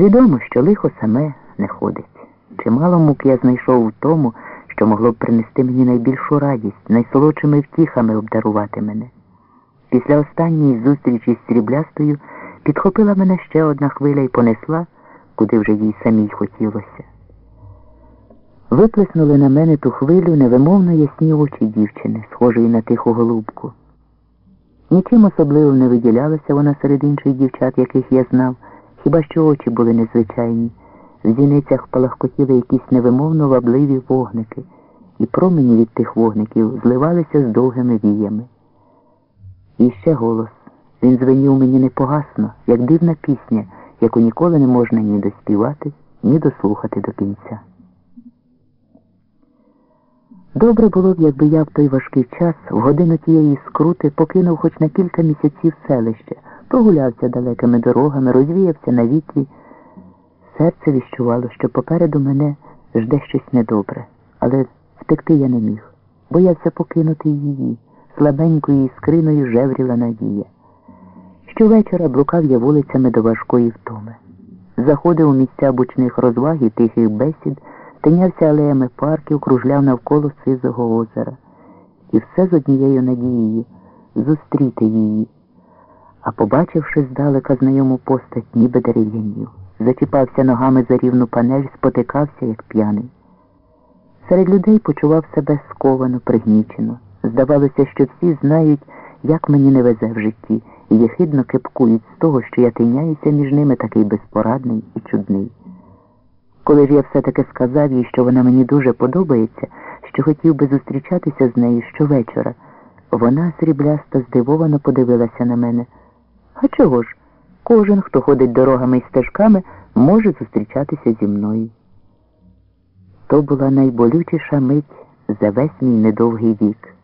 Відомо, що лихо саме не ходить. Чимало мук я знайшов у тому, що могло б принести мені найбільшу радість, найсолодшими втіхами обдарувати мене. Після останньої зустрічі з сріблястою підхопила мене ще одна хвиля і понесла, куди вже їй самій хотілося. Виплеснули на мене ту хвилю невимовно ясні очі дівчини, схожої на тиху голубку. Нічим особливим не виділялася вона серед інших дівчат, яких я знав, хіба що очі були незвичайні. В зіницях палахкотіли якісь невимовно вабливі вогники, і промені від тих вогників зливалися з довгими віями. І ще голос. Він звенів мені непогасно, як дивна пісня, яку ніколи не можна ні доспівати, ні дослухати до кінця. Добре було б, якби я в той важкий час, в годину тієї скрути, покинув хоч на кілька місяців селище, прогулявся далекими дорогами, розвіявся на вітрі. Серце віщувало, що попереду мене жде щось недобре, але втекти я не міг. Боявся покинути її, слабенькою іскриною жевріла надія. Щовечора блукав я вулицями до важкої втоми. Заходив у місця бучних розваг і тихих бесід, тинявся алеями парків, кружляв навколо сизого озера. І все з однією надією зустріти її. А побачивши здалека знайому постать, ніби дерев'янів, зачіпався ногами за рівну панель, спотикався, як п'яний. Серед людей почував себе сковано, пригнічено. Здавалося, що всі знають, як мені не везе в житті, і єхидно кепкують з того, що я тиняюся між ними такий безпорадний і чудний. Коли ж я все-таки сказав їй, що вона мені дуже подобається, що хотів би зустрічатися з нею щовечора, вона сріблясто здивовано подивилася на мене. А чого ж? Кожен, хто ходить дорогами і стежками, може зустрічатися зі мною. То була найболючіша мить за весь мій недовгий вік.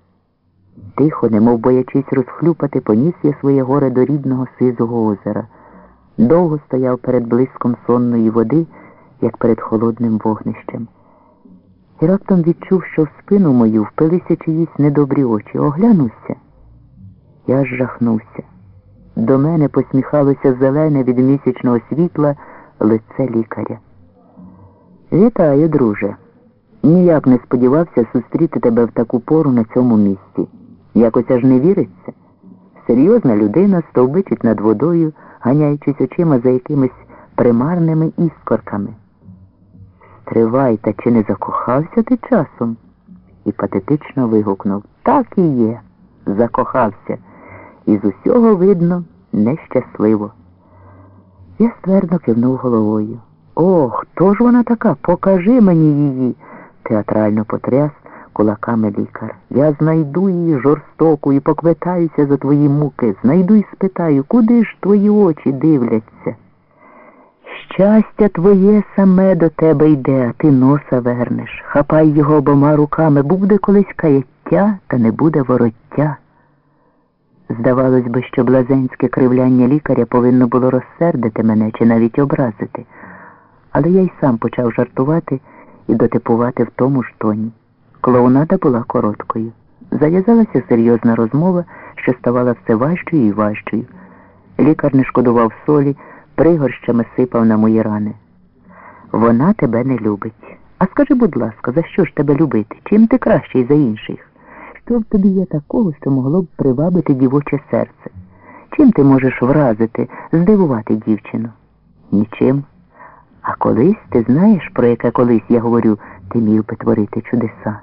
Тихо, немов боячись розхлюпати, поніс я своє горе до рідного сизого озера. Довго стояв перед блиском сонної води, як перед холодним вогнищем. І раптом відчув, що в спину мою впилися чиїсь недобрі очі. Оглянувся. Я жахнувся. До мене посміхалося зелене від місячного світла лице лікаря. Вітаю, друже. Ніяк не сподівався зустріти тебе в таку пору на цьому місці. Якось аж не віриться. Серйозна людина стовбичить над водою, ганяючись очима за якимись примарними іскорками. Стривай, та чи не закохався ти часом? І патетично вигукнув Так і є. Закохався. І з усього видно нещасливо. Я ствердно кивнув головою. О, хто ж вона така? Покажи мені її, театрально потряс кулаками лікар. Я знайду її жорстоку і поквитаюся за твої муки. Знайду і спитаю, куди ж твої очі дивляться? Щастя твоє саме до тебе йде, а ти носа вернеш. Хапай його обома руками, буде колись каяття, та не буде вороття. Здавалось би, що блазенське кривляння лікаря повинно було розсердити мене чи навіть образити, але я й сам почав жартувати і дотипувати в тому ж тоні. Клоунада була короткою. Зав'язалася серйозна розмова, що ставала все важчою і важчою. Лікар не шкодував солі, пригорщами сипав на мої рани. Вона тебе не любить. А скажи, будь ласка, за що ж тебе любити? Чим ти кращий за інших? Що в тобі є такого, що могло б привабити дівоче серце? Чим ти можеш вразити, здивувати дівчину? Нічим. А колись ти знаєш, про яке колись я говорю, ти міг би творити чудеса,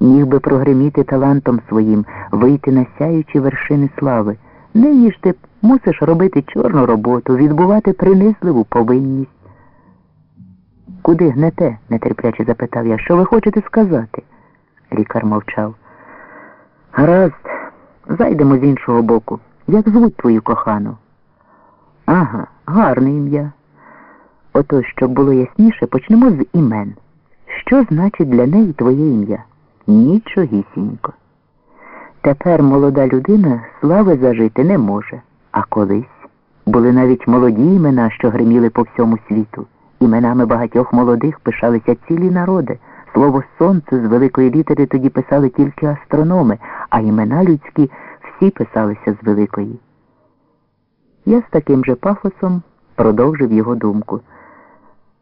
міг би прогреміти талантом своїм, вийти на сяючі вершини слави. Нині ж ти мусиш робити чорну роботу, відбувати принизливу повинність. Куди гнете? нетерпляче запитав я. Що ви хочете сказати? Лікар мовчав. Гаразд, зайдемо з іншого боку. Як звуть твою кохану? Ага, гарне ім'я. Ото, щоб було ясніше, почнемо з імен. Що значить для неї твоє ім'я? Нічогісінько. Тепер молода людина слави зажити не може, а колись були навіть молоді імена, що гриміли по всьому світу. Іменами багатьох молодих пишалися цілі народи. Слово сонце з великої літери тоді писали тільки астрономи, а імена людські всі писалися з великої. Я з таким же пафосом продовжив його думку.